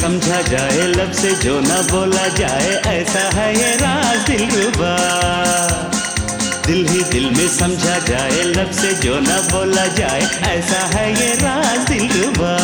समझा जाए लब से जो ना बोला जाए, ऐसा है ये राज दिलरुबा दिल ही दिल में समझा जाए लब से जो ना बोला जाए, ऐसा है ये राज दिलरुबा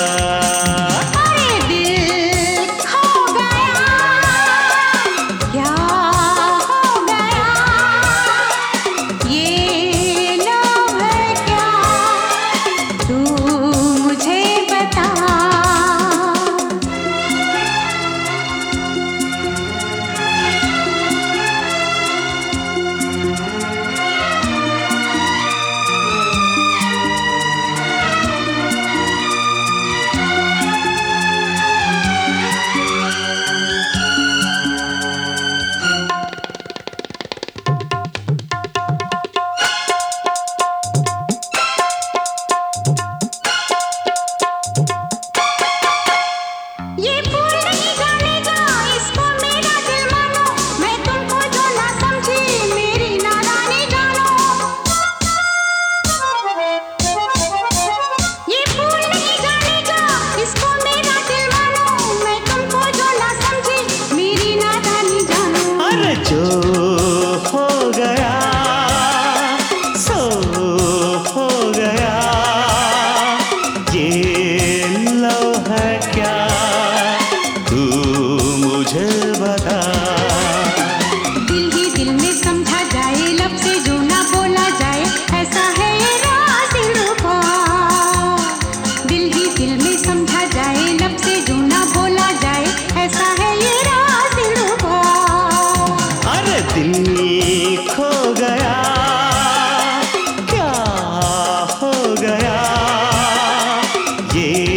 day.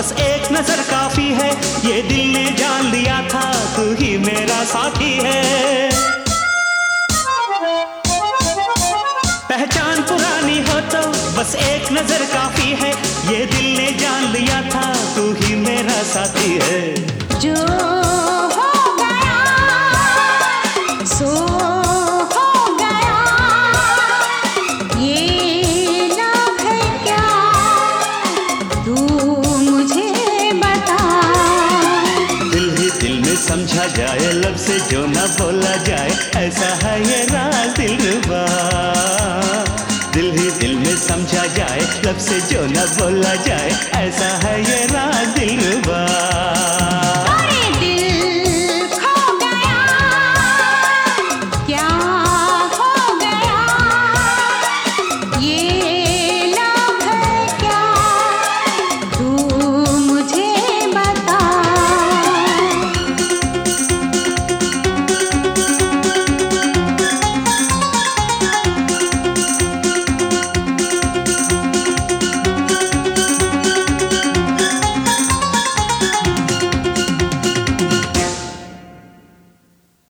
बस एक नज़र काफ़ी है। ये दिल ने जान लिया था, तू ही मेरा साथी है। पहचान पुरानी हो तो बस एक नज़र काफ़ी है। ये दिल ने जान लिया था, तू ही मेरा साथी है। से जो ना बोला जाए, ऐसा है ये राज दिल दिल ही दिल में समझा जाए लब से जो ना बोला जाए, ऐसा